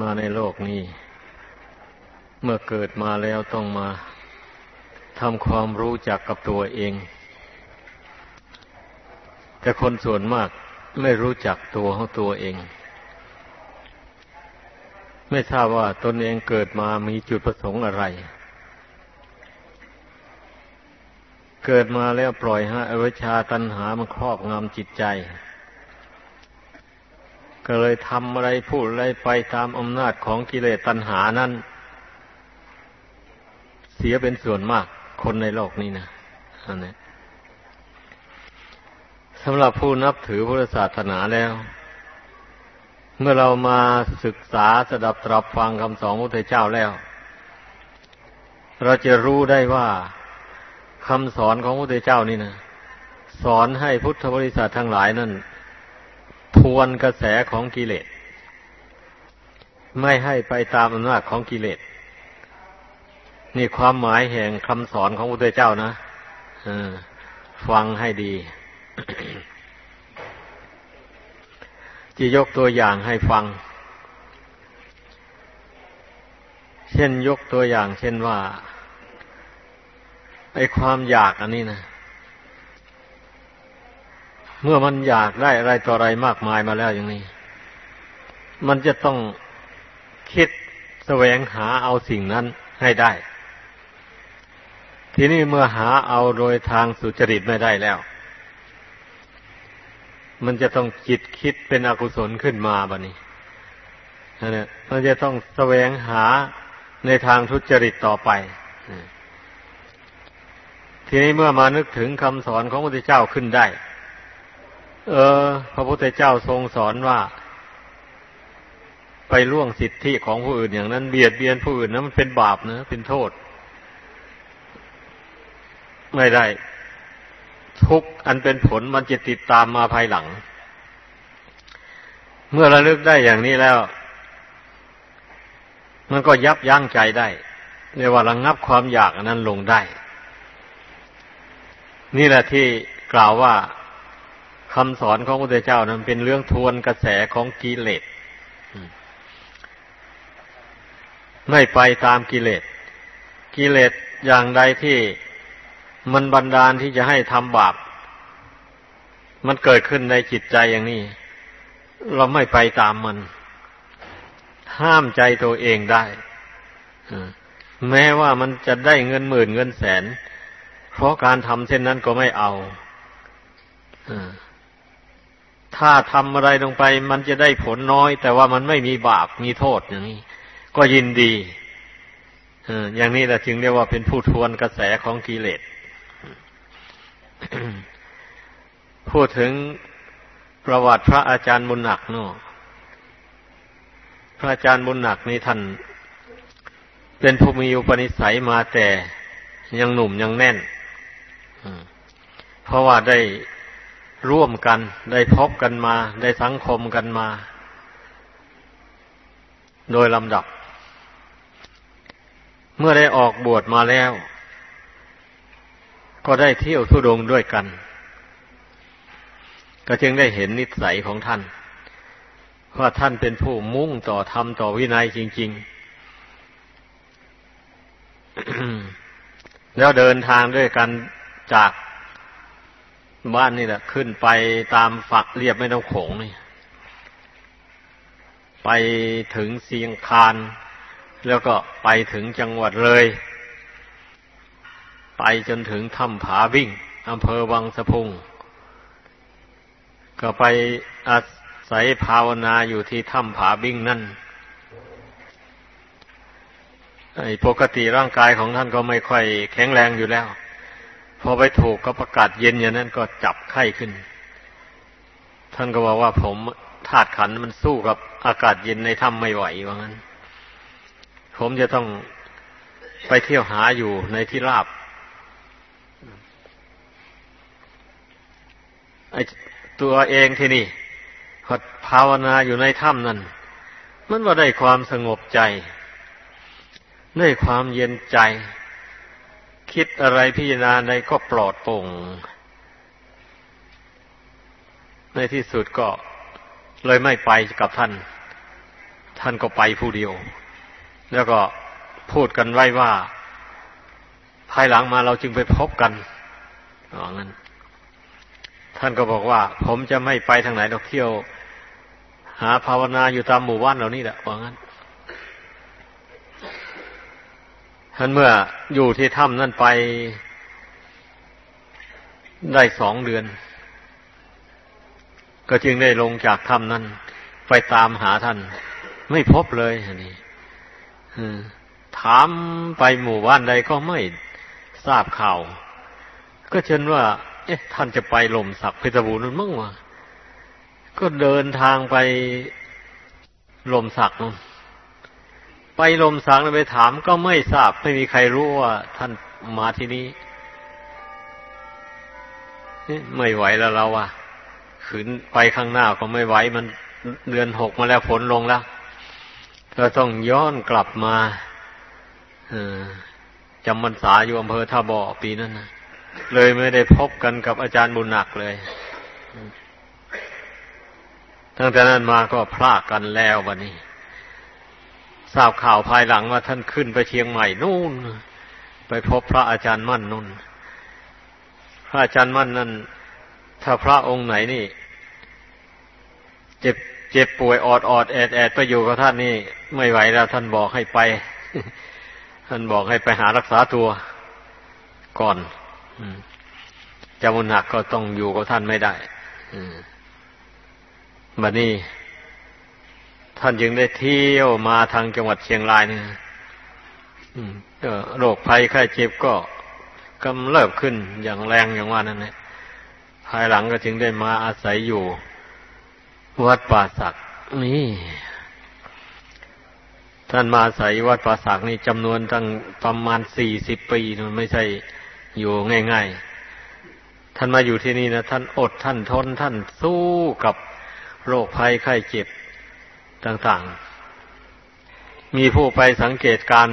มาในโลกนี้ เมื่อเกิดมาแล้วต้องมาทำความรู้จักกับตัวเอง แต่คนส่วนมากไม่รู้จักตัวของตัวเอง ไม่ทราบว่าตนเองเกิดมามีจุดประสงค์อะไร เกิดมาแล้วปล่อยให้อวิชชาตัณหามันครอบงำจิตใจ ก็เลยทำอะไรพูดอะไรไปตามอำนาจของกิเลสตัณหานั้น เสียเป็นส่วนมาก คนในโลกนี้นะอันนี้สำหรับผู้นับถือพุทธศาสนาแล้ว เมื่อเรามาศึกษาสดับตรับฟังคำสอนพระพุทธเจ้าแล้ว เราจะรู้ได้ว่าคำสอนของพระพุทธเจ้านี่นะสอนให้พุทธบริษัททั้งหลายนั้น ทวนกระแสของกิเลส ไม่ให้ไปตามอำนาจของกิเลส นี่ความหมายแห่งคำสอนของพระพุทธเจ้านะฟังให้ดีจะยกตัวอย่างให้ฟัง เช่นยกตัวอย่าง เช่นว่าไอความอยากอันนี้นะ เมื่อมันอยากได้อะไรต่ออะไรมากมายมาแล้วอย่างนี้ มันจะต้องคิดแสวงหาเอาสิ่งนั้นให้ได้ ทีนี้เมื่อหาเอาโดยทางสุจริตไม่ได้แล้ว มันจะต้องจิตคิดเป็นอกุศลขึ้นมาบะนี้นี่มันจะต้องแสวงหาในทางทุจริตต่อไป ทีนี้เมื่อมานึกถึงคำสอนของพระพุทธเจ้าขึ้นได้ เออ พระพุทธเจ้าทรงสอนว่า ไปล่วงสิทธิของผู้อื่นอย่างนั้นเบียดเบียนผู้อื่นนั้นมันเป็นบาปนะเป็นโทษ ไม่ได้ ทุกอันเป็นผลมันจะติดตามมาภายหลัง เมื่อระลึกได้อย่างนี้แล้ว มันก็ยับยั้งใจได้เรียกว่าระงงับความอยากนั้นลงได้ นี่แหละที่กล่าวว่า คำสอนของพระพุทธเจ้านั้นเป็นเรื่องทวนกระแสของกิเลสไม่ไปตามกิเลส กิเลสอย่างใดที่มันบันดาลที่จะให้ทำบาป มันเกิดขึ้นในจิตใจอย่างนี้ เราไม่ไปตามมัน ห้ามใจตัวเองได้แม้ว่ามันจะได้เงินหมื่นเงินแสน เพราะการทำเช่นนั้นก็ไม่เอา ถ้าทำอะไรลงไป มันจะได้ผลน้อย แต่ว่ามันไม่มีบาปมีโทษอย่างนี้ ก็ยินดีอย่างนี้แหละจึงเรียกว่าเป็นผู้ทวนกระแสของกิเลสพูดถึงประวัติพระอาจารย์บุญหนักเนาะพระอาจารย์บุญหนักนี่ท่าน เป็นผู้มีอุปนิสัยมาแต่ยังหนุ่มยังแน่นเพราะว่าได้ ร่วมกัน ได้พบกันมา ได้สังคมกันมา โดยลำดับ เมื่อได้ออกบวชมาแล้ว ก็ได้เที่ยวทุดงด้วยกัน ก็จึงได้เห็นนิสัยของท่าน ว่าท่านเป็นผู้มุ่งต่อธรรมต่อวินัยจริง ๆ แล้วเดินทางด้วยกันจาก บ้านนี่แหละ ขึ้นไปตามฝักเรียบไม่ต้องโขงนี่ไปถึงเสียงคาน แล้วก็ไปถึงจังหวัดเลย ไปจนถึงถ้ำผาวิ่งอำเภอวังสะพุง ก็ไปอาศัยภาวนาอยู่ที่ถ้ำผาบิ่งนั่นไอ้ปกติร่างกายของท่านก็ไม่ค่อยแข็งแรงอยู่แล้ว พอไปถูกก็ประกาศเย็นอย่างนั้นก็จับไข้ขึ้น ท่านก็บอกว่าผมธาตุขันมันสู้กับอากาศเย็นในถ้ำไม่ไหวว่างั้น ผมจะต้องไปเที่ยวหาอยู่ในที่ราบไอตัวเองที่นี่พอภาวนาอยู่ในถ้ำนั่นมันว่าได้ความสงบใจ ได้ความเย็นใจ คิดอะไรพิจารณาในก็ปลอดโปร่ง ในที่สุดก็เลยไม่ไปกับท่าน ท่านก็ไปผู้เดียว แล้วก็พูดกันไว้ว่า ภายหลังมาเราจึงไปพบกันว่างั้น ท่านก็บอกว่า ผมจะไม่ไปทางไหนดอกเที่ยว หาภาวนาอยู่ตามหมู่บ้านเหล่านี้แหละว่างั้น ท่านเมื่ออยู่ที่ถ้ำนั่นไปได้สองเดือน ก็จึงได้ลงจากถ้ำนั้น ไปตามหาท่าน ไม่พบเลยอันนี้ถามไปหมู่บ้านใดก็ไม่ทราบข่าว ก็เช่นว่า เอ๊ะ ท่านจะไปลมสักเพชรบูรณ์นั่นมั้งวะก็เดินทางไปลมสักนู่น ไปลมสักไปถามก็ไม่ทราบไม่มีใครรู้ว่าท่านมาที่นี้ไม่ไหวแล้วเราอะขืนไปข้างหน้าก็ไม่ไหวมันเดือนหกมาแล้วฝนลงแล้วก็ต้องย้อนกลับมาจำมันษาอยู่อำเภอท่าบ่อปีนั้นนะเลยไม่ได้พบกันกับอาจารย์บุญหนักเลยตั้งแต่นั้นมาก็พลากกันแล้ววันนี้ ทราบข่าวภายหลังว่าท่านขึ้นไปเชียงใหม่นู่น ไปพบพระอาจารย์มั่นนู่น พระอาจารย์มั่นนั้นถ้าพระองค์ไหนนี่ เจ็บเจ็บป่วยออดออดแอดแอดไปอยู่กับท่านนี่ ไม่ไหวแล้วท่านบอกให้ไป ท่านบอกให้ไปหารักษาตัวก่อนจามุนหักก็ต้องอยู่กับท่านไม่ได้บัดนี้ ท่านยังได้เที่ยวมาทางจังหวัดเชียงรายนี่โรคภัยไข้เจ็บก็กำเริบขึ้นอย่างแรงอย่างว่านั่นแหละภายหลังก็จึงได้มาอาศัยอยู่ วัดป่าสักนี่ท่านมาอาศัยวัดป่าสักนี่จำนวนตั้งประมาณสี่สิบปีมันไม่ใช่อยู่ง่าย ๆ ท่านมาอยู่ที่นี่นะท่านอดท่านทนท่านสู้กับโรคภัยไข้เจ็บ ต่างๆ มีผู้ไปสังเกตการ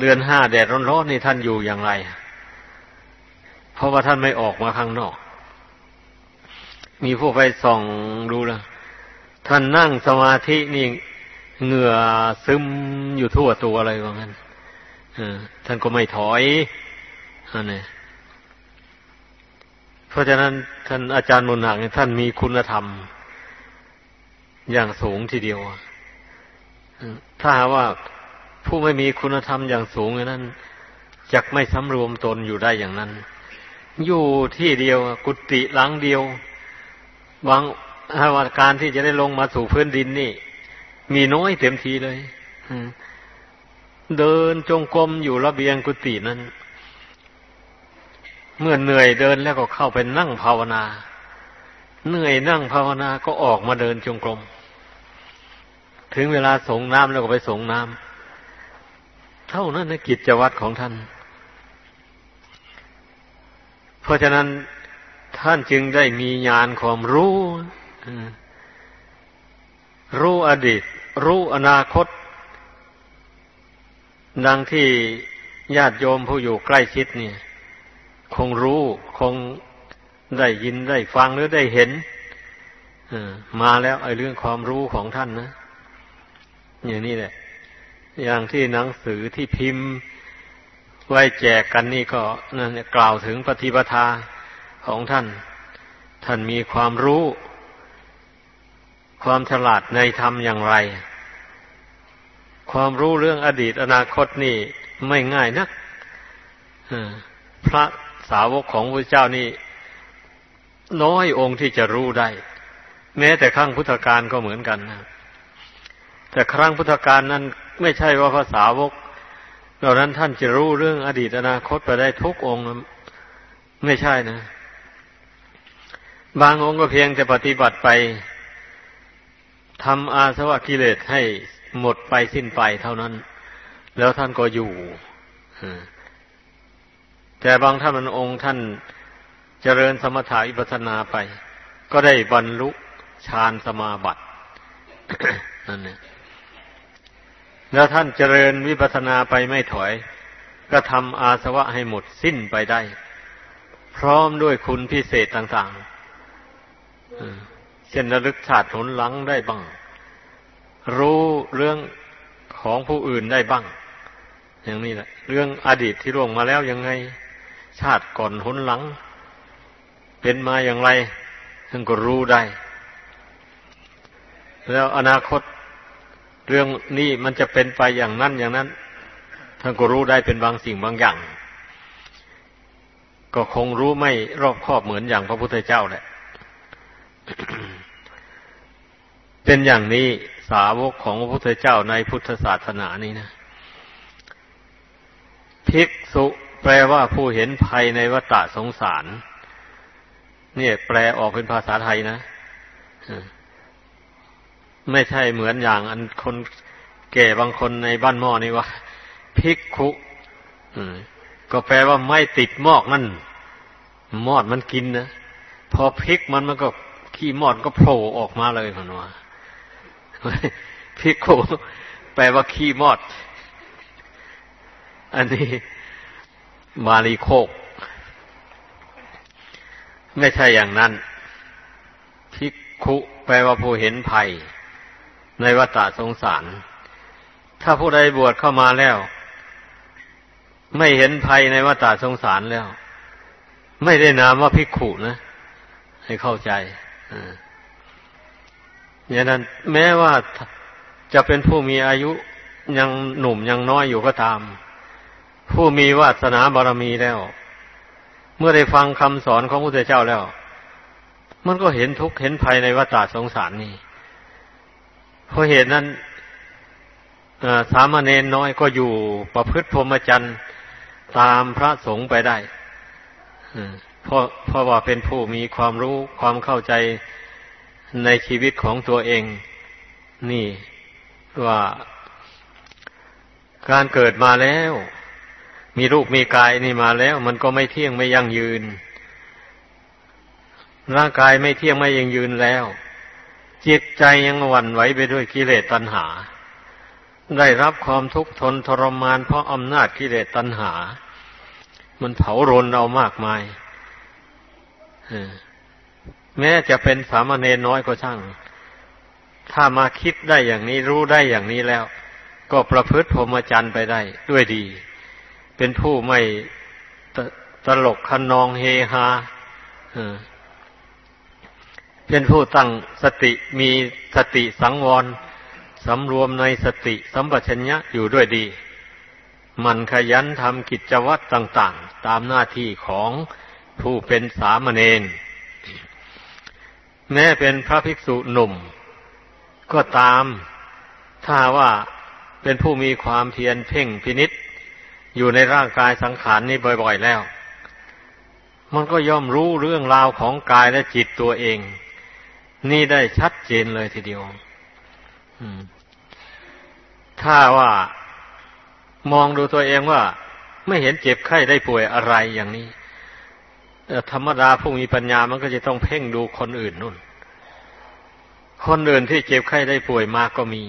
เดือนห้าแดดร้อนๆนี่ท่านอยู่อย่างไร เพราะว่าท่านไม่ออกมาข้างนอก มีผู้ไปส่องดูแลท่านนั่งสมาธินี่เหงื่อซึมอยู่ทั่วตัวอะไรว่างั้นท่านก็ไม่ถอยอันนี้เพราะฉะนั้นท่านอาจารย์มุนหักท่านมีคุณธรรม อย่างสูงทีเดียวถ้าว่าผู้ไม่มีคุณธรรมอย่างสูงนั้นจะไม่สำรวมตนอยู่ได้อย่างนั้น อยู่ที่เดียวกุฏิหลังเดียวบางวาการที่จะได้ลงมาสู่พื้นดินนี่ มีน้อยเต็มทีเลยเดินจงกรมอยู่ระเบียงกุฏินั้น เมื่อเหนื่อยเดินแล้วก็เข้าไปนั่งภาวนา เหนื่อยนั่งภาวนาก็ออกมาเดินจงกรม ถึงเวลาสงน้ำแล้วก็ไปสงน้ำ เท่านั้นในกิจวัตรของท่าน เพราะฉะนั้นท่านจึงได้มีญาณความรู้รู้อดีต รู้อนาคต ดังที่ญาติโยมผู้อยู่ใกล้ชิดเนี่ย คงรู้คง ได้ยินได้ฟังหรือได้เห็นมาแล้วไอ้เรื่องความรู้ของท่านนะ อย่างนี้แหละ อย่างที่หนังสือที่พิมพ์ไว้แจกกันนี่ก็นั่นกล่าวถึงปฏิปทาของท่าน ท่านมีความรู้ ความฉลาดในธรรมอย่างไร ความรู้เรื่องอดีตอนาคตนี่ไม่ง่ายนักพระสาวกของพระเจ้านี่ น้อยองค์ที่จะรู้ได้ แม้แต่ข้งพุทธการก็เหมือนกันนะแต่ครั้งพุทธการนั้นไม่ใช่ว่าภาษาวกเหล่านั้นท่านจะรู้เรื่องอดีตอนาคตไปได้ทุกองค์ไม่ใช่นะ บางองค์ก็เพียงจะปฏิบัติไปทำอาสวะกิเลสให้หมดไปสิ้นไปเท่านั้น แล้วท่านก็อยู่แต่บางท่านมันองค์ท่าน เจริญสมถะอิปัสนาไป ก็ได้บรรลุฌานสมาบัตินั่นเนี่ยแล้วท่านเจริญวิปัสนาไปไม่ถอย ก็ทำอาสวะให้หมดสิ้นไปได้ พร้อมด้วยคุณพิเศษต่างๆเช่นระลึกชาติหนหลังได้บ้าง รู้เรื่องของผู้อื่นได้บ้าง อย่างนี้แหละ เรื่องอดีตที่ล่วงมาแล้วยังไง ชาติก่อนหนหลัง เป็นมาอย่างไรท่านก็รู้ได้ แล้วอนาคตเรื่องนี้มันจะเป็นไปอย่างนั้นอย่างนั้นท่านก็รู้ได้เป็นบางสิ่งบางอย่าง ก็คงรู้ไม่รอบคอบเหมือนอย่างพระพุทธเจ้าแหละเป็นอย่างนี้สาวกของพระพุทธเจ้าในพุทธศาสนานี้นะภิกษุแปลว่าผู้เห็นภัยในวัฏสงสาร เนี่ยแปลออกเป็นภาษาไทยนะไม่ใช่เหมือนอย่าง อันคนแก่บางคนในบ้านหม้อนี่ว่าภิกขุก็แปลว่าไม่ติดมอกนั่นมอดมันกินนะพอพริกมันมันก็ขี้มอดก็โผล่ออกมาเลยพนว่าพิกขุแปลว่าขี้มอด อันนี้มาลีโคก ไม่ใช่อย่างนั้นพิกขุแปลว่าผู้เห็นภัย ในวัฏสงสาร ถ้าผู้ใดบวชเข้ามาแล้ว ไม่เห็นภัยในวัฏสงสารแล้ว ไม่ได้นามว่าพิกขุนะ ให้เข้าใจออย่างนั้น แม้ว่าจะเป็นผู้มีอายุยังหนุ่มยังน้อยอยู่ก็ตาม ผู้มีวาสนาบารมีแล้ว เมื่อได้ฟังคำสอนของพระพุทธเจ้าแล้ว มันก็เห็นทุกข์เห็นภัยในวัฏสงสารนี้เพราะเหตุนั้นสามเณรน้อยก็อยู่ประพฤติพรหมจรรย์ตามพระสงฆ์ไปได้เพราะเพราะว่าเป็นผู้มีความรู้ความเข้าใจในชีวิตของตัวเอง นี่ว่าการเกิดมาแล้ว มีรูปมีกายนี่มาแล้ว มันก็ไม่เที่ยงไม่ยั่งยืน ร่างกายไม่เที่ยงไม่ยั่งยืนแล้ว จิตใจยังหวั่นไหวไปด้วยกิเลสตัณหา ได้รับความทุกข์ทนทรมานเพราะอำนาจกิเลสตัณหา มันเผารนเอามากมายแม้จะเป็นสามเณรน้อยก็ช่าง ถ้ามาคิดได้อย่างนี้รู้ได้อย่างนี้แล้ว ก็ประพฤติพรหมจรรย์ไปได้ด้วยดี เป็นผู้ไม่ตลกคันนองเฮฮาเป็นผู้ตั้งสติมีสติสังวรสำรวมในสติสัมปชัญญะอยู่ด้วยดี มันขยันทำกิจวัตรต่าง ๆ ตามหน้าที่ของผู้เป็นสามเณรแม้เป็นพระภิกษุหนุ่ม ก็ตามถ้าว่าเป็นผู้มีความเพียรเพ่งพินิษ อยู่ในร่างกายสังขารนี้บ่อยๆแล้ว มันก็ย่อมรู้เรื่องราวของกายและจิตตัวเอง นี่ได้ชัดเจนเลยทีเดียวถ้าว่ามองดูตัวเองว่า ไม่เห็นเจ็บไข้ได้ป่วยอะไรอย่างนี้ธรรมดาผู้มีปัญญามันก็จะต้องเพ่งดูคนอื่นนู่น คนอื่นที่เจ็บไข้ได้ป่วยมาก็มี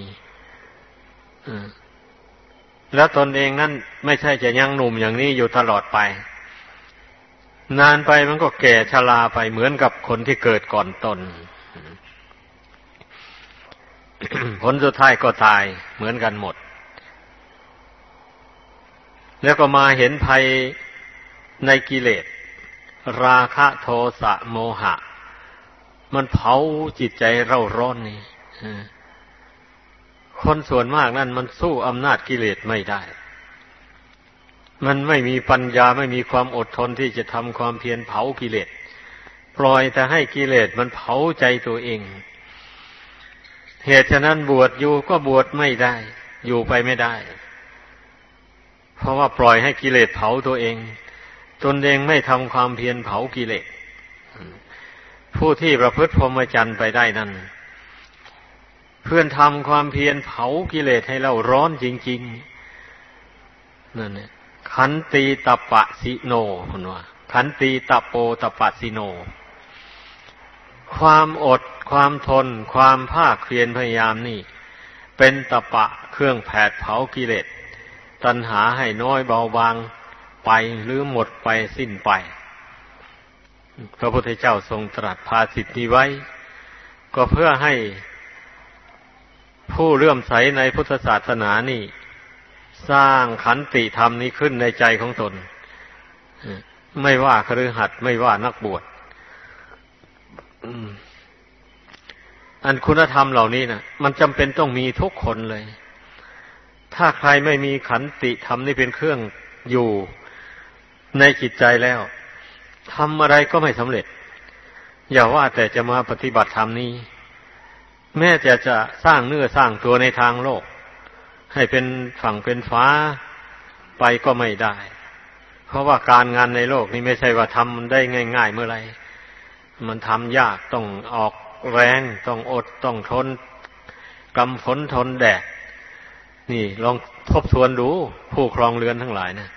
แล้วตนเองนั่นไม่ใช่จะยังหนุ่มอย่างนี้อยู่ตลอดไป นานไปมันก็แก่ชราไปเหมือนกับคนที่เกิดก่อนตน ผลสุดท้ายก็ตายเหมือนกันหมด แล้วก็มาเห็นภัยในกิเลส ราคะโทสะโมหะ มันเผาจิตใจเร่าร้อนนี่ คนส่วนมากนั่นมันสู้อำนาจกิเลสไม่ได้ มันไม่มีปัญญาไม่มีความอดทนที่จะทำความเพียรเผากิเลส ปล่อยแต่ให้กิเลสมันเผาใจตัวเอง เหตุฉะนั้นบวชอยู่ก็บวชไม่ได้ อยู่ไปไม่ได้ เพราะว่าปล่อยให้กิเลสเผาตัวเอง ตนเองไม่ทำความเพียรเผากิเลส ผู้ที่ประพฤติพรหมจรรย์ไปได้นั้น เพื่อนทำความเพียรเผากิเลสให้เราร้อนจริง ๆ นั่นเนี่ยขันตีตปะสิโนคุณว่าขันตีตโปตปะสิโน ความอด ความทน ความภาคเพียรพยายามนี่ เป็นตปะเครื่องแผดเผากิเลสตัณหาให้น้อยเบาบางไปหรือหมดไปสิ้นไป พระพุทธเจ้าทรงตรัสภาสิทธิไว้ ก็เพื่อให้ ผู้เลื่อมใสในพุทธศาสนานี่ สร้างขันติธรรมนี้ขึ้นในใจของตน ไม่ว่าครือหัดไม่ว่านักบวชอันคุณธรรมเหล่านี้นะมันจำเป็นต้องมีทุกคนเลย ถ้าใครไม่มีขันติธรรมนี่เป็นเครื่องอยู่ในจิตใจแล้วทำอะไรก็ไม่สำเร็จ อย่าว่าแต่จะมาปฏิบัติธรรมนี้ แม้จะจะสร้างเนื้อสร้างตัวในทางโลก ให้เป็นฝั่งเป็นฟ้าไปก็ไม่ได้ เพราะว่าการงานในโลกนี้ไม่ใช่ว่าทำได้ง่าย ๆ เมื่อไรมันทำยากต้องออกแรงต้องอดต้องทนกำฝนทนแดดนี่ลองทบทวนดูผู้ครองเรือนทั้งหลายนะ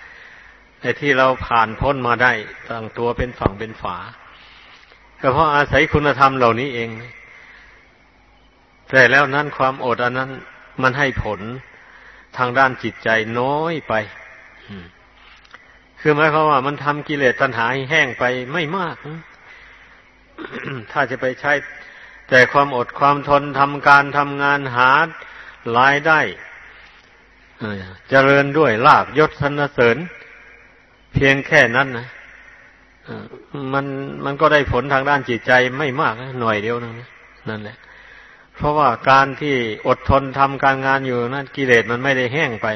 ไอ้ที่เราผ่านพ้นมาได้ตั้งตัวเป็นฝั่งเป็นฝาก็เพราะอาศัยคุณธรรมเหล่านี้เอง แต่แล้วนั้นความอดอันนั้น มันให้ผลทางด้านจิตใจน้อยไป คือหมายความว่ามันทำกิเลสตัณหาให้แห้งไปไม่มาก ถ้าจะไปใช้ แต่ความอดความทนทำการทำงานหารายได้เจริญด้วยลาบยศสรรเสริญ เพียงแค่นั้นนะมันมันก็ได้ผลทางด้านจิตใจไม่มากหน่อยเดียวนะนั่นแหละ เพราะว่าการที่อดทนทำการงานอยู่นั้นกิเลสมันไม่ได้แห้งไป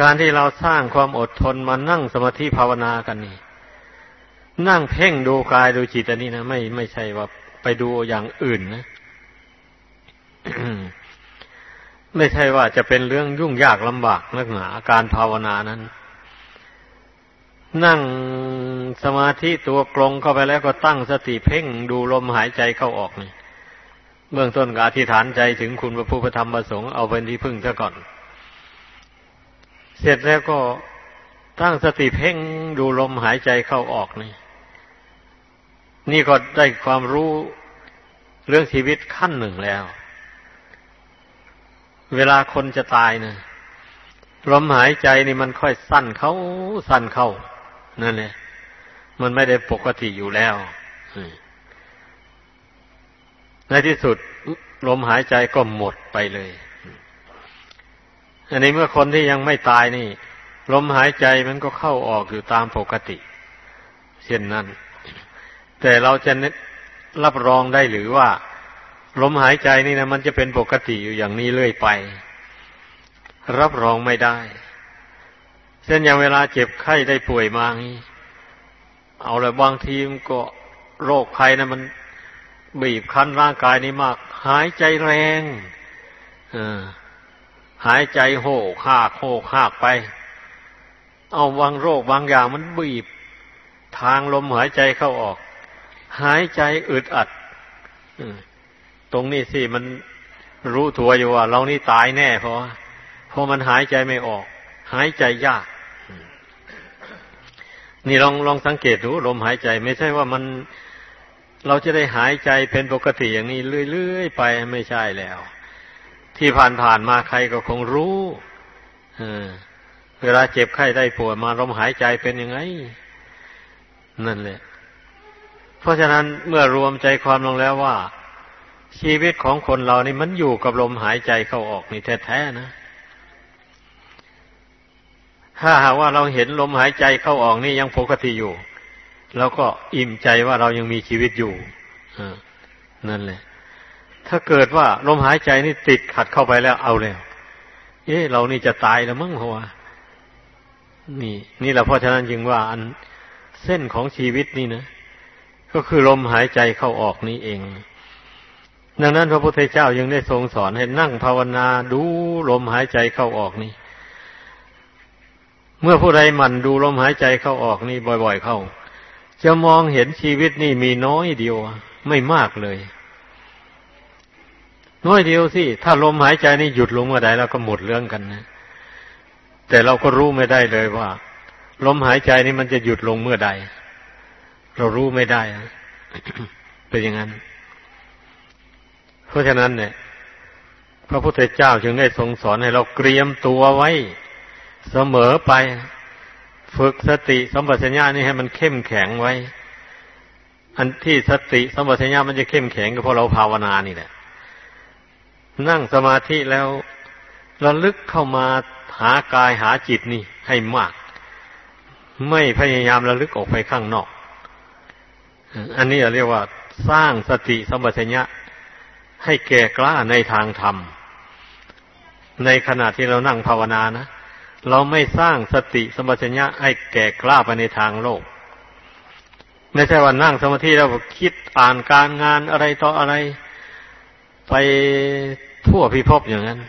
การที่เราสร้างความอดทนมานั่งสมาธิภาวนากันนี่ นั่งเพ่งดูกายดูจิตอันนี้นะไม่ไม่ใช่ว่าไปดูอย่างอื่นนะไม่ใช่ว่าจะเป็นเรื่องยุ่งยากลำบากนักหนาการภาวนานั้น นั่งสมาธิตัวกลงเข้าไปแล้วก็ตั้งสติเพ่งดูลมหายใจเข้าออกนี่ เบื้องต้นก็อธิษฐานใจถึงคุณพระพุทธธรรมประสงค์เอาเป็นที่พึ่งซะก่อน เสร็จแล้วก็ตั้งสติเพ่งดูลมหายใจเข้าออกนี่ นี่ก็ได้ความรู้เรื่องชีวิตขั้นหนึ่งแล้ว เวลาคนจะตายนะลมหายใจนี่มันค่อยสั้นเข้าสั้นเข้า นั่นแหละมันไม่ได้ปกติอยู่แล้ว ในที่สุดลมหายใจก็หมดไปเลย อันนี้เมื่อคนที่ยังไม่ตายนี่ ลมหายใจมันก็เข้าออกอยู่ตามปกติ เช่นนั้น แต่เราจะรับรองได้หรือว่า ลมหายใจนี่นะมันจะเป็นปกติอยู่อย่างนี้เรื่อยไป รับรองไม่ได้ เช่นอย่างเวลาเจ็บไข้ได้ป่วยมางี้เอาเลยบางทีมก็โรคไข้นะมัน บีบคั้นร่างกายนี่มาก หายใจแรงหายใจโหกหากโหกหากไป เอาบางโรคบางอย่างมันบีบ ทางลมหายใจเข้าออก หายใจอึดอัดตรงนี้สิมันรู้ตัวอยู่ว่า เรานี่ตายแน่เพราะเพราะมันหายใจไม่ออก หายใจยากนี่ลองลองสังเกตดูลมหายใจ ไม่ใช่ว่ามัน เราจะได้หายใจเป็นปกติอย่างนี้เรื่อยๆไปไม่ใช่แล้ว ที่ผ่านๆมาใครก็คงรู้เวลาเจ็บไข้ได้ป่วดมาลมหายใจเป็นยังไง นั่นแหละ เพราะฉะนั้นเมื่อรวมใจความลงแล้วว่า ชีวิตของคนเรานี่มันอยู่กับลมหายใจเข้าออกนี่แท้ๆนะถ้าหากว่าเราเห็นลมหายใจเข้าออกนี่ยังปกติอยู่ เราก็อิ่มใจว่าเรายังมีชีวิตอยู่นั่นแหละ ถ้าเกิดว่าลมหายใจนี่ติดขัดเข้าไปแล้วเอาแล้ว เอ๊ะเรานี่จะตายแล้วมั้งหัวนี่ นี่แหละเพราะฉะนั้นจึงว่า อันเส้นของชีวิตนี่นะก็คือลมหายใจเข้าออกนี้เอง ดังนั้นพระพุทธเจ้ายังได้ทรงสอนให้นั่งภาวนาดูลมหายใจเข้าออกนี้เมื่อผู้ใดหมั่นดูลมหายใจเข้าออกนี้บ่อย ๆ เข้า จะมองเห็นชีวิตนี่มีน้อยเดียว ไม่มากเลย น้อยเดียวสิ ถ้าลมหายใจนี่หยุดลงเมื่อใดเราก็หมดเรื่องกันนะ แต่เราก็รู้ไม่ได้เลยว่า ลมหายใจนี่มันจะหยุดลงเมื่อใด เรารู้ไม่ได้เป็นอย่างนั้น เพราะฉะนั้นเนี่ย พระพุทธเจ้าจึงได้ทรงสอนให้เราเตรียมตัวไว้เสมอไป ฝึกสติสัมปชัญญะนี่ให้มันเข้มแข็งไว้ อันที่สติสัมปชัญญะมันจะเข้มแข็งก็เพราะเราภาวนานี่แหละ นั่งสมาธิแล้วระลึกเข้ามาหากายหาจิตนี่ให้มาก ไม่พยายามระลึกออกไปข้างนอก อันนี้เรียกว่า สร้างสติสมัชัญญะให้แก่กล้าในทางธรรม ในขณะที่เรานั่งภาวนานะ เราไม่สร้างสติสมัชัญญะให้แก่กล้าไปในทางโลก ไม่ใช่ว่านั่งสมาธิแล้วคิดอ่านการงานอะไรต่ออะไร ไปทั่วพิภพอย่างนั้น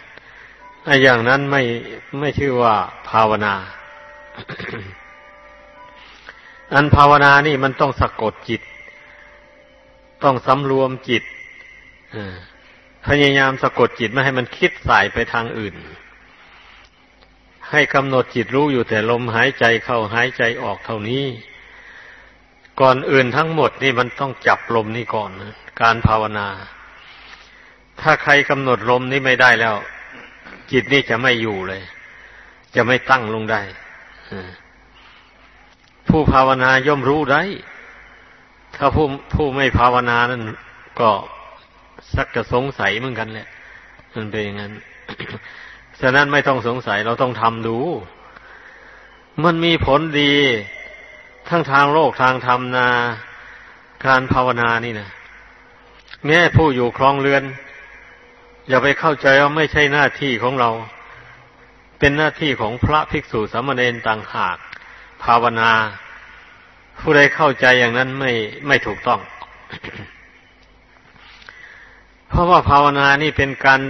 ไอ้อย่างนั้นไม่ไม่ชื่อว่าภาวนา อันภาวนานี่มันต้องสะกดจิต ต้องสำรวมจิตพยายามสะกดจิตไม่ให้มันคิดสายไปทางอื่น ให้กำหนดจิตรู้อยู่แต่ลมหายใจเข้าหายใจออกเท่านี้ ก่อนอื่นทั้งหมดนี่มันต้องจับลมนี่ก่อนการภาวนา ถ้าใครกำหนดลมนี่ไม่ได้แล้ว จิตนี่จะไม่อยู่เลย จะไม่ตั้งลงได้ผู้ภาวนาย่อมรู้ได้ ถ้าผู้ผู้ไม่ภาวนานั้นก็สักจะสงสัยเหมือนกันแหละ มันเป็นอย่างนั้น ฉะนั้นไม่ต้องสงสัยเราต้องทำดู มันมีผลดี ทั้งทางโลกทางธรรมนา การภาวนานี่นะแม้ผู้อยู่ครองเรือน อย่าไปเข้าใจว่าไม่ใช่หน้าที่ของเรา เป็นหน้าที่ของพระภิกษุสามเณรต่างหาก ภาวนา ผู้ใดเข้าใจอย่างนั้นไม่ไม่ถูกต้อง เพราะว่าภาวนานี่เป็นการ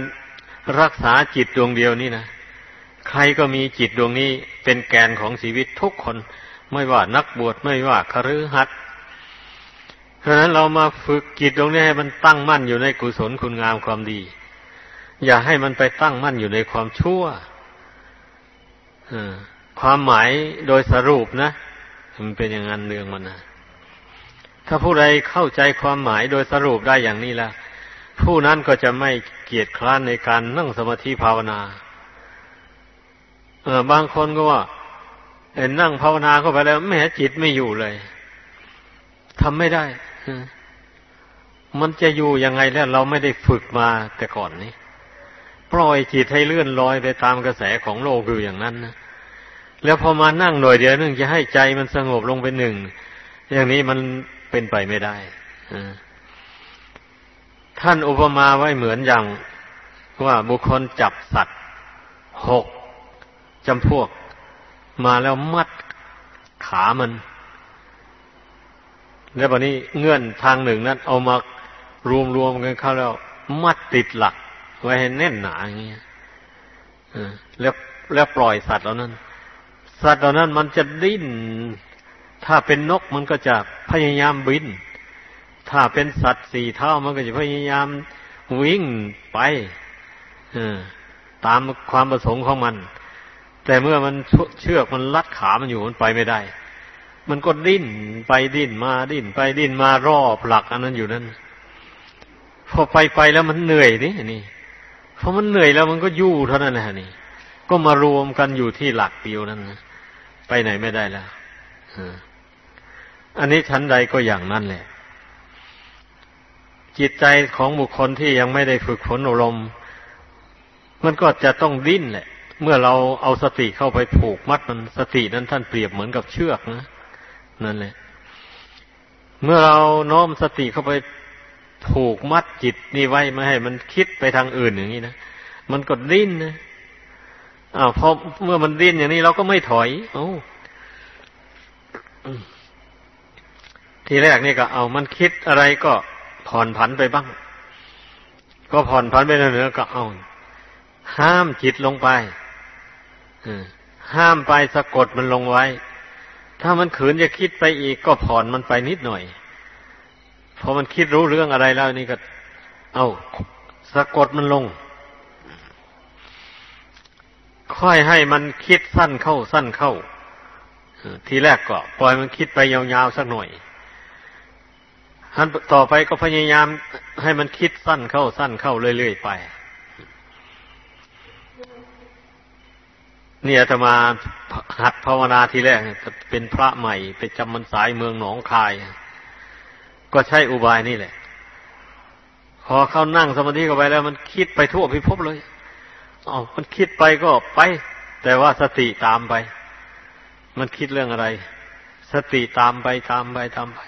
รักษาจิตดวงเดียวนี่นะใครก็มีจิตดวงนี้เป็นแกนของชีวิตทุกคน ไม่ว่านักบวชไม่ว่าคฤหัสถ์เพราะนั้นเรามาฝึกจิตดวงนี้ให้มันตั้งมั่นอยู่ในกุศลคุณงามความดี อย่าให้มันไปตั้งมั่นอยู่ในความชั่วความหมายโดยสรุปนะ มันเป็นอย่างนั้นเรื่องมันนะถ้าผู้ใดเข้าใจความหมายโดยสรุปได้อย่างนี้แล้ว ผู้นั้นก็จะไม่เกียจคร้านในการนั่งสมาธิภาวนาเออบางคนก็ว่าเห็นนั่งภาวนาเข้าไปแล้วแม้จิตไม่อยู่เลยทำไม่ได้มันจะอยู่ยังไงแล้วเราไม่ได้ฝึกมาแต่ก่อนนี้ปล่อยจิตให้เลื่อนลอยไปตามกระแสของโลกอยู่อย่างนั้นนะแล้วพอมานั่งหน่อยเดียวนึงจะให้ใจมันสงบลงเป็นหนึ่ง อย่างนี้มันเป็นไปไม่ได้ ท่านอุปมาไว้เหมือนอย่างว่าบุคคลจับสัตว์หกจำพวก มาแล้วมัดขามัน แล้ววันนี้เงื่อนทางหนึ่งนั้น เอามารวมๆกันเข้าแล้ว มัดติดหลัก ไว้ให้แน่นหนาอย่างเงี้ยแล้วแล้วปล่อยสัตว์เหล่านั้น สัตว์เหล่านั้นมันจะดิ้น ถ้าเป็นนกมันก็จะพยายามบิน ถ้าเป็นสัตว์สี่เท่ามันก็จะพยายามวิ่งไปตามความประสงค์ของมัน แต่เมื่อมันเชือกมันลัดขามันอยู่มันไปไม่ได้ มันก็ดิ้นไปดิ้นมาดิ้นไปดิ้นมารอบหลักอันนั้นอยู่นั่นพอไปไปแล้วมันเหนื่อยนี่นี่พอมันเหนื่อยแล้วมันก็ยู่เท่านั้นแหละนี่ ก็มารวมกันอยู่ที่หลักเดียวนั้นนะไปไหนไม่ได้แล้วอันนี้ชั้นใดก็อย่างนั้นแหละ จิตใจของบุคคลที่ยังไม่ได้ฝึกฝนอารมณ์มันก็จะต้องดิ้นแหละ เมื่อเราเอาสติเข้าไปผูกมัดมันสตินั้นท่านเปรียบเหมือนกับเชือกนะนั่นแหละ เมื่อเราน้อมสติเข้าไปผูกมัดจิตนี่ไว้ไม่ให้ มันคิดไปทางอื่นอย่างนี้นะมันก็ดิ้นนะอ้าวพอเมื่อมันดิ้นอย่างนี้เราก็ไม่ถอย โอ้ทีแรกนี่ก็เอามันคิดอะไรก็ ผ่อนผันไปบ้าง ก็ผ่อนผันไปเนื้อก็เอา ห้ามจิตลงไปห้ามไปสะกดมันลงไว้ ถ้ามันขืนจะคิดไปอีกก็ผ่อนมันไปนิดหน่อยพอมันคิดรู้เรื่องอะไรแล้วนี่ก็ เอาสะกดมันลง ค่อยให้มันคิดสั้นเข้าสั้นเข้า ทีแรกก็ปล่อยมันคิดไปยาวๆสักหน่อย ท่านต่อไปก็พยายามให้มันคิดสั้นเข้าสั้นเข้าเรื่อยๆไป เนี่ยจะมาหัดภาวนาทีแรกเป็นพระใหม่ ไปจำมันสายเมืองหนองคาย ก็ใช้อุบายนี่แหละ พอเข้านั่งสมาธิเข้าไปแล้ว มันคิดไปทั่วพิภพเลยอ๋อมันคิดไปก็ไป แต่ว่าสติตามไป มันคิดเรื่องอะไร สติตามไปตามไปตามไป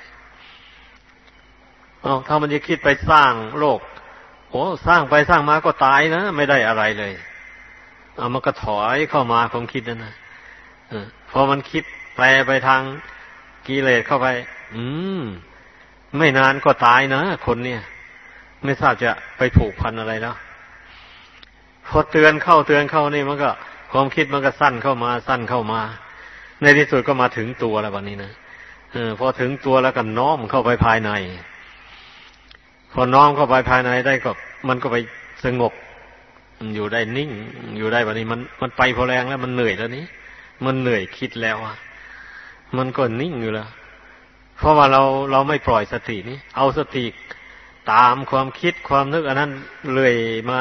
อ๋อถ้ามันจะคิดไปสร้างโลกโอ้สร้างไปสร้างมาก็ตายนะไม่ได้อะไรเลย เอามันก็ถอยเข้ามาความคิดนั่นนะพอมันคิดแปลไปทางกิเลสเข้าไป อืม ไม่นานก็ตายนะคนเนี่ย ไม่ทราบจะไปผูกพันอะไรแล้วพอเตือนเข้าเตือนเข้านี่มันก็ ความคิดมันก็สั้นเข้ามา สั้นเข้ามา ในที่สุดก็มาถึงตัวแล้ววันนี้นะเออพอถึงตัวแล้วก็น้อมเข้าไปภายใน พอน้อมเข้าไปภายในได้ก็ มันก็ไปสงบอยู่ได้นิ่ง อยู่ได้วันนี้ มันมันไปพอแรงแล้วมันเหนื่อยแล้วนี้ มันเหนื่อยคิดแล้วอะมันก็นิ่งอยู่แล้ว เพราะว่าเราเราไม่ปล่อยสตินี้ เอาสติตามความคิดความนึกอันนั้นเลยมา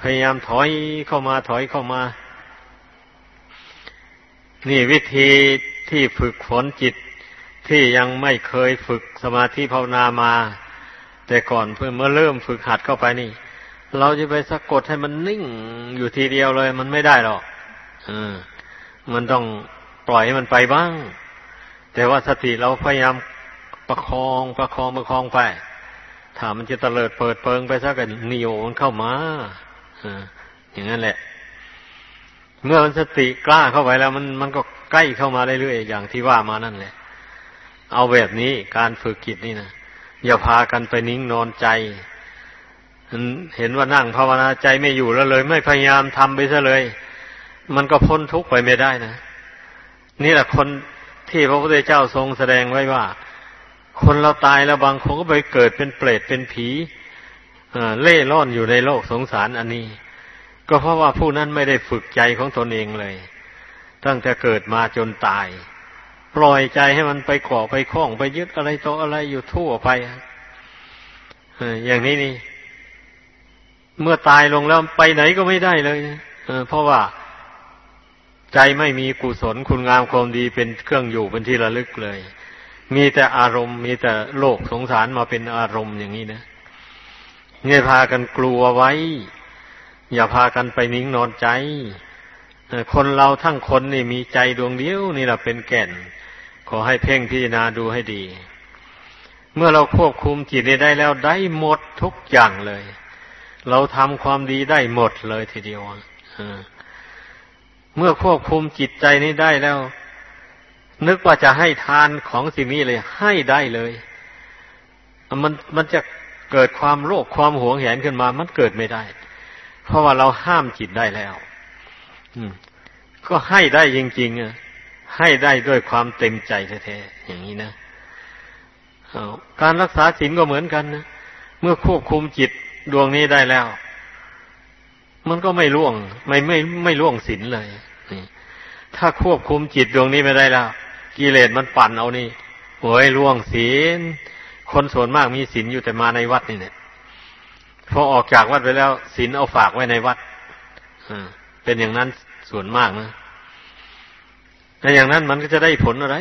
พยายามถอยเข้ามาถอยเข้ามา นี่วิธีที่ฝึกฝนจิตที่ยังไม่เคยฝึกสมาธิภาวนามา แต่ก่อนเพื่อเมื่อเริ่มฝึกหัดเข้าไปนี่ เราจะไปสะกดให้มันนิ่งอยู่ทีเดียวเลย มันไม่ได้หรอกอมันต้องปล่อยให้มันไปบ้าง แต่ว่าสติเราพยายามประคองประคองประคองไปถ้ามันจะเตลิดเปิดเปิงไปสักกันนิโอมันเข้ามาอย่างนั้นแหละ เมื่อมันสติกล้าเข้าไปแล้ว มันมันก็ใกล้เข้ามาเรื่อยๆอย่างที่ว่ามานั่นแหละ เอาแบบนี้การฝึกจิตนี่นะ อย่าพากันไปนิ่งนอนใจ เห็นว่านั่งภาวนาใจไม่อยู่แล้วเลย ไม่พยายามทำไปซะเลย มันก็พ้นทุกข์ไปไม่ได้นะนี่แหละคนที่พระพุทธเจ้าทรงแสดงไว้ว่า คนเราตายแล้วบางคนก็ไปเกิดเป็นเปรตเป็นผีเล่ร่อนอยู่ในโลกสงสารอันนี้ ก็เพราะว่าผู้นั้นไม่ได้ฝึกใจของตนเองเลย ตั้งแต่เกิดมาจนตาย ปล่อยใจให้มันไปเกาะไปคล้องไปยึดอะไรต่ออะไรอยู่ทั่วไปอย่างนี้นี่ เมื่อตายลงแล้วไปไหนก็ไม่ได้เลยเพราะว่าใจไม่มีกุศลคุณงามความดีเป็นเครื่องอยู่เป็นที่ระลึกเลย มีแต่อารมณ์ มีแต่โลกสงสารมาเป็นอารมณ์อย่างนี้นะเนี่ยพากันกลัวไว้ อย่าพากันไปนิ่งนอนใจคนเราทั้งคนนี่มีใจดวงเดียวนี่แหละเป็นแก่น ขอให้เพ่งพิจารณาดูให้ดี เมื่อเราควบคุมจิตได้แล้วได้หมดทุกอย่างเลย เราทำความดีได้หมดเลยทีเดียวเมื่อควบคุมจิตใจนี้ได้แล้ว นึกว่าจะให้ทานของสิ่งนี้เลย ให้ได้เลย มันมันจะเกิดความโลภความหวงแหนขึ้นมา มันเกิดไม่ได้ เพราะว่าเราห้ามจิตได้แล้ว อืม ก็ให้ได้จริงๆอะ ให้ได้ด้วยความเต็มใจแท้ๆอย่างนี้นะการรักษาศีลก็เหมือนกันนะเมื่อควบคุมจิตดวงนี้ได้แล้ว มันก็ไม่ล่วง ไม่ไม่ไม่ล่วงศีลเลยถ้าควบคุมจิตดวงนี้ไม่ได้แล้วกิเลสมันปั่นเอานี่โอ้ยล่วงศีลคนส่วนมากมีศีลอยู่แต่มาในวัดนี่เนี่ยพอออกจากวัดไปแล้วศีลเอาฝากไว้ในวัดเป็นอย่างนั้นส่วนมากนะ แต่อย่างนั้นมันก็จะได้ผลอะไร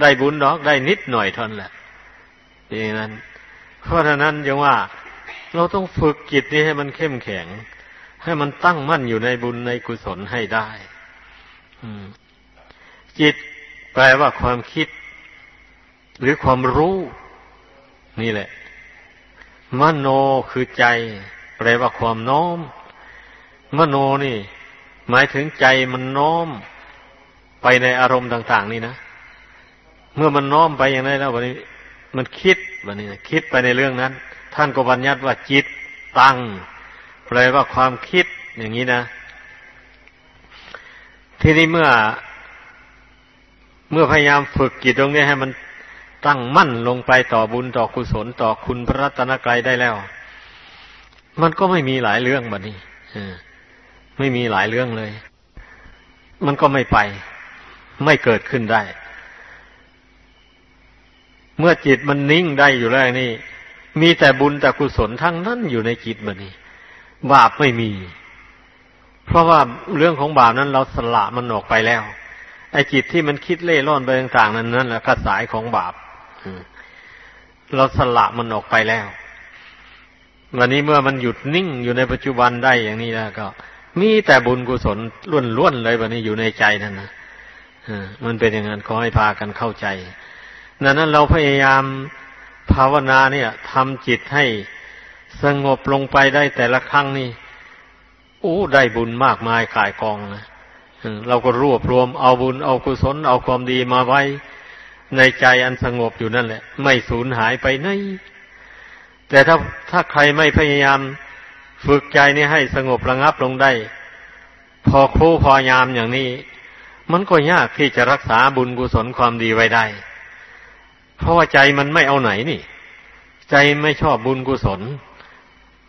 ได้บุญดอก ได้นิดหน่อยเท่านั้นแหละอย่างนั้น เพราะฉะนั้นยังว่า เราต้องฝึกจิตนี้ให้มันเข้มแข็ง ให้มันตั้งมั่นอยู่ในบุญในกุศลให้ได้จิตแปลว่าความคิด หรือความรู้ นี่แหละ มโนคือใจ แปลว่าความน้อมมโนนี่ หมายถึงใจมันน้อม ไปในอารมณ์ต่าง ๆ นี่นะเมื่อมันน้อมไปอย่างไรแล้ววันนี้ มันคิดวันนี้คิดไปในเรื่องนั้น ท่านก็บัญญัติว่าจิตตั้งแปลว่าความคิดอย่างนี้นะทีนี้เมื่อ เมื่อพยายามฝึกจิตตรงนี้ให้มันตั้งมั่นลงไปต่อบุญต่อกุศลต่อคุณพระรัตนกรัยได้แล้ว มันก็ไม่มีหลายเรื่องแบบนี้ไม่มีหลายเรื่องเลย มันก็ไม่ไป ไม่เกิดขึ้นได้ เมื่อจิตมันนิ่งได้อยู่แล้วนี่ มีแต่บุญแต่กุศลทั้งนั้นอยู่ในจิตแบบนี้บาปไม่มี เพราะว่าเรื่องของบาปนั้นเราสละมันออกไปแล้ว ไอ้จิตที่มันคิดเล่ร่อนไปต่างๆนั้นนั่นแหละกระสายของบาปเราสละมันออกไปแล้ว วันนี้เมื่อมันหยุดนิ่งอยู่ในปัจจุบันได้อย่างนี้แล้วก็ มีแต่บุญกุศลล้วนๆเลยวันนี้อยู่ในใจนั่นนะ มันเป็นอย่างนั้นขอให้พากันเข้าใจดังนั้นเราพยายามภาวนาเนี่ยทำจิตให้สงบลงไปได้แต่ละครั้งนี่โอ้ได้บุญมากมายกายกองนะเราก็รวบรวมเอาบุญเอากุศลเอาความดีมาไว้ในใจอันสงบอยู่นั่นแหละ ไม่สูญหายไปไหนแต่ถ้าถ้าใครไม่พยายามฝึกใจนี่ให้สงบระงับลงได้ พอครูพอยามอย่างนี้ มันก็ยากที่จะรักษาบุญกุศลความดีไว้ได้ เพราะว่าใจมันไม่เอาไหนนี่ ใจไม่ชอบบุญกุศล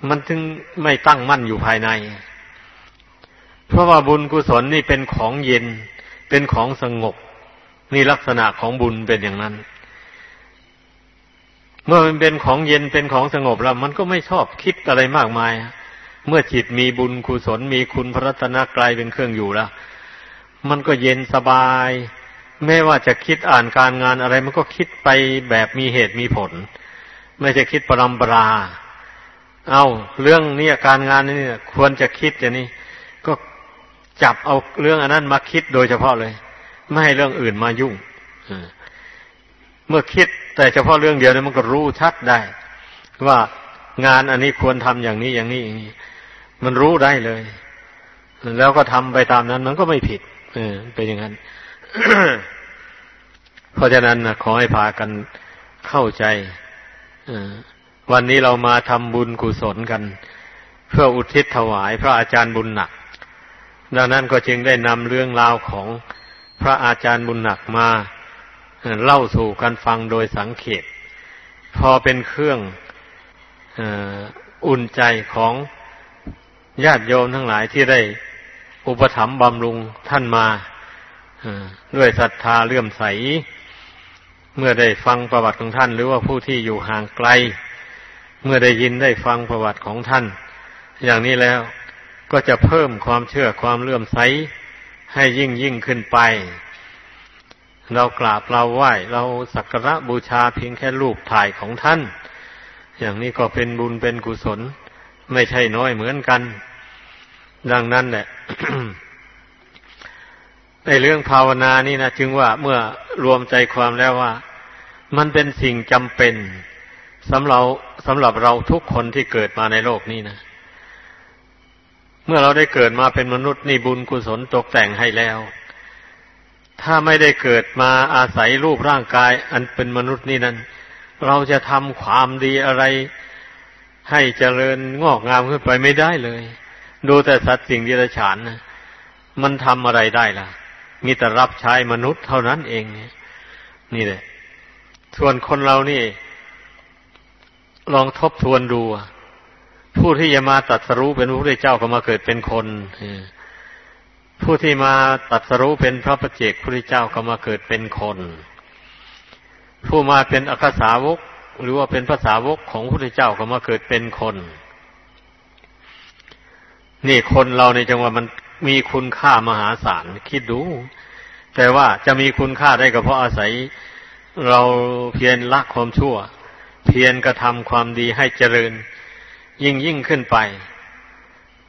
มันถึงไม่ตั้งมั่นอยู่ภายใน เพราะว่าบุญกุศลนี่เป็นของเย็น เป็นของสงบ นี่ลักษณะของบุญเป็นอย่างนั้น เมื่อมันเป็นของเย็นเป็นของสงบแล้ว มันก็ไม่ชอบคิดอะไรมากมาย เมื่อจิตมีบุญกุศลมีคุณพระรัตนกรายเป็นเครื่องอยู่แล้ว มันก็เย็นสบาย ไม่ว่าจะคิดอ่านการงานอะไร มันก็คิดไปแบบมีเหตุมีผล ไม่จะคิดปรำปรา เอาเรื่องนี้การงานนี่ควรจะคิดอย่างนี้ ก็จับเอาเรื่องอันนั้นมาคิดโดยเฉพาะเลย ไม่ให้เรื่องอื่นมายุ่งเมื่อคิดแต่เฉพาะเรื่องเดียวเนี่ยมันก็รู้ชัดได้ ว่างานอันนี้ควรทำอย่างนี้อย่างนี้อย่างนี้ มันรู้ได้เลย แล้วก็ทำไปตามนั้น มันก็ไม่ผิด เออเป็นอย่างนั้น เพราะฉะนั้นนะขอให้พากันเข้าใจวันนี้เรามาทำบุญกุศลกัน เพื่ออุทิศถวายพระอาจารย์บุญหนัก ดังนั้นก็จึงได้นำเรื่องราวของพระอาจารย์บุญหนักมาเล่าสู่กันฟังโดยสังเขต พอเป็นเครื่องอุ่นใจของญาติโยมทั้งหลายที่ได้ อุปถัมภ์บำรุงท่านมาด้วยศรัทธาเลื่อมใส เมื่อได้ฟังประวัติของท่าน หรือว่าผู้ที่อยู่ห่างไกล เมื่อได้ยินได้ฟังประวัติของท่าน อย่างนี้แล้วก็จะเพิ่มความเชื่อความเลื่อมใส ให้ยิ่งยิ่งขึ้นไป เรากราบเราไหว้เราสักการะบูชาเพียงแค่รูปถ่ายของท่าน อย่างนี้ก็เป็นบุญเป็นกุศล ไม่ใช่น้อยเหมือนกัน ดังนั้นแหละในเรื่องภาวนานี่นะจึงว่าเมื่อรวมใจความแล้วว่า มันเป็นสิ่งจำเป็นสำหรับสำหรับเราทุกคนที่เกิดมาในโลกนี้นะ เมื่อเราได้เกิดมาเป็นมนุษย์นี่บุญกุศลตกแต่งให้แล้ว ถ้าไม่ได้เกิดมาอาศัยรูปร่างกาย อันเป็นมนุษย์นี่นั้น เราจะทำความดีอะไร ให้เจริญงอกงามขึ้นไปไม่ได้เลย ดูแต่สัตว์สิ่งเดรัจฉานนะมันทำอะไรได้ล่ะ มีแต่รับใช้มนุษย์เท่านั้นเองนี่แหละ ส่วนคนเรานี่ ลองทบทวนดู ผู้ที่จะมาตัดสรู้เป็นพระพุทธเจ้าก็มาเกิดเป็นคนผู้ที่มาตัดสรู้เป็นพระประเจกพระเจ้าก็มาเกิดเป็นคน ผู้มาเป็นอัคสาวก หรือว่าเป็นภาษาวกของพระเจ้าก็มาเกิดเป็นคน นี่คนเราในจังหวะมันมีคุณค่ามหาศาลคิดดู แต่ว่าจะมีคุณค่าได้ก็เพราะอาศัย เราเพียรละความชั่ว เพียรกระทำความดีให้เจริญ ยิ่งยิ่งขึ้นไป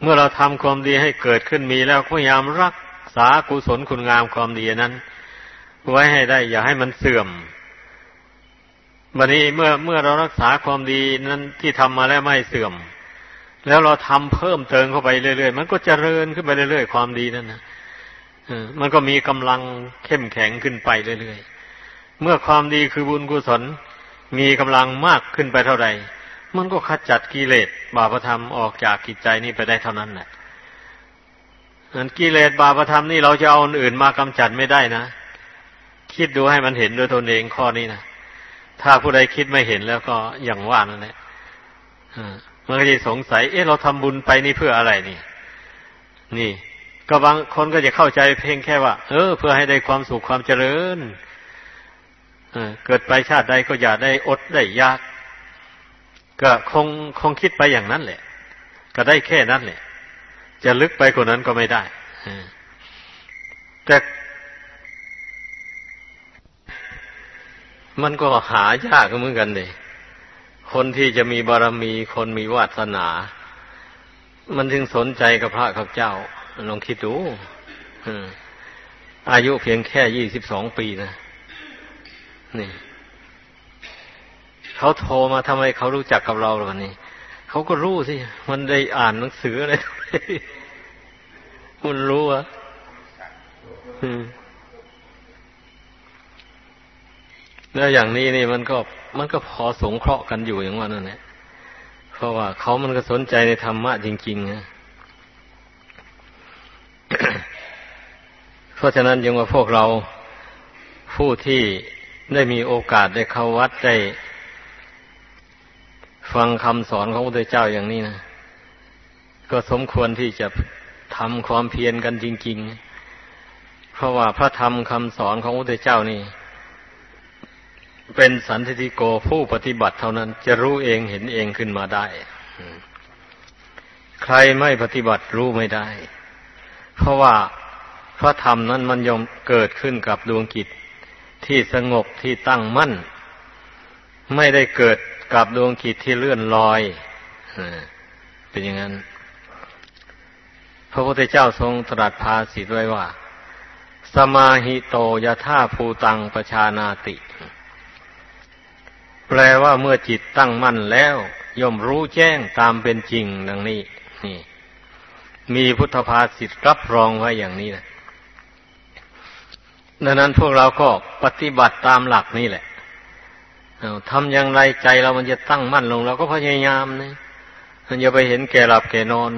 เมื่อเราทำความดีให้เกิดขึ้นมีแล้วพยายามรักษากุศลคุณงามความดีนั้น ไว้ให้ได้ อย่าให้มันเสื่อมบันนี้เมื่อเมื่อเรารักษาความดีนั้นที่ทำมาแล้วไม่เสื่อม แล้วเราทำเพิ่มเติมเข้าไปเรื่อยๆ มันก็เจริญขึ้นไปเรื่อยๆ ความดีนั่นนะมันก็มีกำลังเข้มแข็งขึ้นไปเรื่อยๆ เมื่อความดีคือบุญกุศล มีกำลังมากขึ้นไปเท่าใดมันก็ขจัดกิเลสบาปธรรมออกจากกิจใจนี้ไปได้เท่านั้นแหละอันกิเลสบาปธรรมนี่เราจะเอาอื่นมากำจัดไม่ได้นะ คิดดูให้มันเห็นด้วยตนเองข้อนี้นะ ถ้าผู้ใดคิดไม่เห็นแล้วก็อย่างว่านั่นแหละ มันก็จะสงสัย เอ๊ะเราทำบุญไปนี่เพื่ออะไรนี่ นี่ ก็บางคนก็จะเข้าใจเพียงแค่ว่า เออ เพื่อให้ได้ความสุขความเจริญเกิดไปชาติใดก็อย่าได้อดได้ยาก ก็คงคงคิดไปอย่างนั้นแหละ ก็ได้แค่นั้นแหละ จะลึกไปกว่านั้นก็ไม่ได้แต่มันก็หายากเหมือนกันเลย คนที่จะมีบารมีคนมีวาสนา มันถึงสนใจกับพระกับเจ้าลองคิดดูอายุเพียงแค่ยี่สิบสองปีนะนี่เขาโทรมาทำไมเขารู้จักกับเราวันนี้เขาก็รู้สิมันได้อ่านหนังสืออะไรมันรู้อะแล้วอย่างนี้นี่มันก็ มันก็พอสงเคราะห์กันอยู่อย่างว่านั่นแหละเพราะว่าเขามันก็สนใจในธรรมะจริงๆนะเพราะฉะนั้นยังว่าพวกเราผู้ที่ได้มีโอกาสได้เข้าวัดได้ฟังคำสอนของพระพุทธเจ้าอย่างนี้นะก็สมควรที่จะทำความเพียรกันจริง ๆ เพราะว่าพระธรรมคำสอนของพระพุทธเจ้านี่ เป็นสันติโกผู้ปฏิบัติเท่านั้น จะรู้เองเห็นเองขึ้นมาได้ ใครไม่ปฏิบัติรู้ไม่ได้ เพราะว่าพระธรรมนั้นมันยอมเกิดขึ้นกับดวงกิจที่สงบที่ตั้งมั่น ไม่ได้เกิดกับดวงกิจที่เลื่อนลอยเป็นอย่างนั้น พระพุทธเจ้าทรงตรัสภาสิทไว้ว่า สมาหิโตยะท่าภูตังประชานาติ แปลว่าเมื่อจิตตั้งมั่นแล้ว ย่อมรู้แจ้งตามเป็นจริงดังนี้ นี่ มีพุทธภาษิตรับรองไว้อย่างนี้นะดังนั้นพวกเราก็ปฏิบัติตามหลักนี่แหละทำอย่างไรใจเรามันจะตั้งมั่นลงเราก็พยายามนะมันอย่าไปเห็นแก่หลับแก่นอน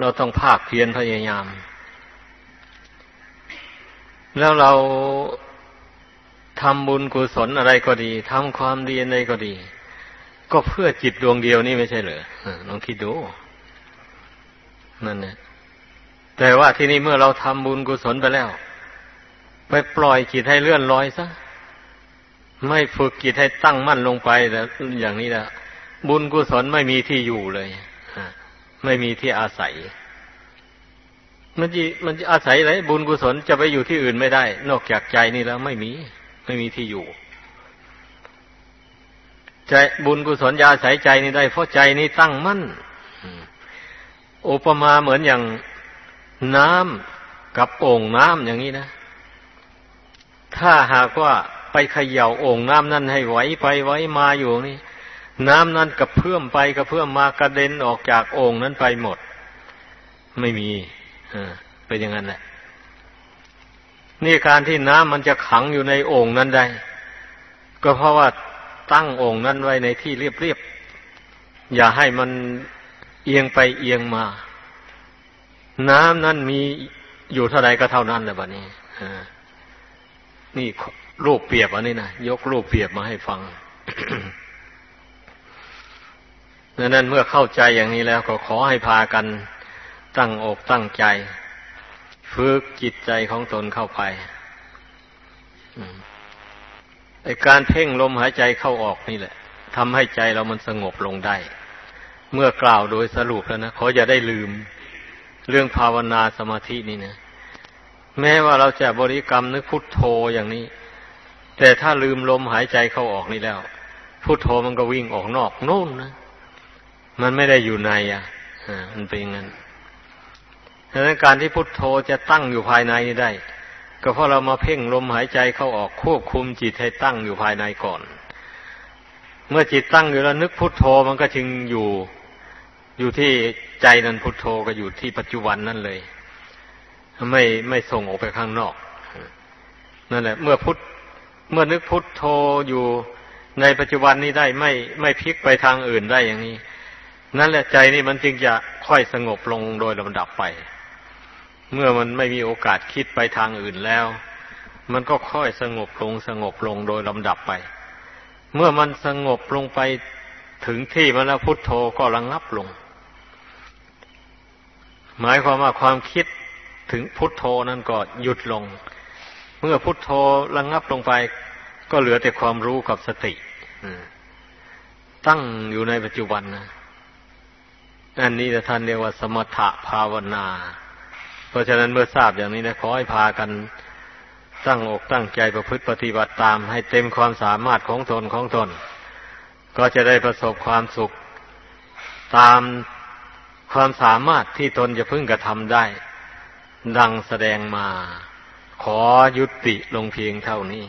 เราต้องภาคเพียรพยายาม แล้วเรา ทำบุญกุศลอะไรก็ดีทำความดีอะไรก็ดี ก็เพื่อจิตดวงเดียวนี่ไม่ใช่เหรอลองคิดดูนั่นเนี่ยแต่ว่าที่นี่เมื่อเราทำบุญกุศลไปแล้ว ไปปล่อยจิตให้เลื่อนลอยซะไม่ฝึกจิตให้ตั้งมั่นลงไปแล้วอย่างนี้แล้วบุญกุศลไม่มีที่อยู่เลยไม่มีที่อาศัย มันจะมันจะอาศัยอะไรบุญกุศลจะไปอยู่ที่อื่นไม่ได้ นอกจากใจนี่แล้วไม่มี ไม่มีที่อยู่ ใจบุญกุศลยาสายใจนี่ได้เพราะใจนี่ตั้งมั่นอุปมาเหมือนอย่างน้ำกับโอ่งน้ำอย่างนี้นะ ถ้าหากว่าไปเขย่าโอ่งน้ำนั้นให้ไหวไปไหวมาอยู่นี่ น้ำนั้นกระเพื่อมไปกระเพื่อมมากระเด็นออกจากโอ่งนั้นไปหมด ไม่มีเป็นอย่างนั้นแหละ นี่การที่น้ำมันจะขังอยู่ในโอ่งนั้นได้ ก็เพราะว่าตั้งโอ่งนั้นไว้ในที่เรียบๆ อย่าให้มันเอียงไปเอียงมา น้ำนั้นมีอยู่เท่าไรก็เท่านั้นแหละบัดนี้นี่รูปเปรียบอันนี้นะยกรูปเปรียบมาให้ฟังดังนั้นเมื่อเข้าใจอย่างนี้แล้วก็ขอให้พากันตั้งอกตั้งใจ ฝึกจิตใจของตนเข้าไปไอการเพ่งลมหายใจเข้าออกนี่แหละทำให้ใจเรามันสงบลงได้ เมื่อกล่าวโดยสรุปแล้วนะเขออย่าได้ลืม เรื่องภาวนาสมาธินี่นะแม้ว่าเราจะบริกรรมนึกพุทโธอย่างนี้ แต่ถ้าลืมลมหายใจเข้าออกนี่แล้ว พุทโธมันก็วิ่งออกนอกโน่นนะมันไม่ได้อยู่ในอะมันเป็นอย่างนั้น ดังนั้นการที่พุทโธจะตั้งอยู่ภายในนี้ได้ ก็เพราะเรามาเพ่งลมหายใจเข้าออกควบคุมจิตให้ตั้งอยู่ภายในก่อน เมื่อจิตตั้งอยู่แล้วนึกพุทโธมันก็จึงอยู่อยู่ที่ใจนั้นพุทโธก็อยู่ที่ปัจจุบันนั่นเลย ไม่ไม่ส่งออกไปข้างนอกนั่นแหละ เมื่อพุทเมื่อนึกพุทโธอยู่ในปัจจุบันนี้ได้ไม่ไม่พลิกไปทางอื่นได้อย่างนี้ นั่นแหละใจนี่มันจึงจะค่อยสงบลงโดยลำดับไป เมื่อมันไม่มีโอกาสคิดไปทางอื่นแล้ว มันก็ค่อยสงบลงสงบลงโดยลำดับไป เมื่อมันสงบลงไปถึงที่มันแล้วพุทโธก็ระงงับลง หมายความว่าความคิดถึงพุทโธนั้นก็หยุดลง เมื่อพุทโธระงงับลงไป ก็เหลือแต่ความรู้กับสติตั้งอยู่ในปัจจุบันนะอันนี้ท่านเรียกว่าสมถะภาวนา เพราะฉะนั้นเมื่อทราบอย่างนี้นะขอให้พากันตั้งอกตั้งใจประพฤติปฏิบัติตาม ให้เต็มความสามารถของตนของตน ก็จะได้ประสบความสุขตามความสามารถที่ตนจะพึ่งกระทำได้ ดังแสดงมา ขอยุติลงเพียงเท่านี้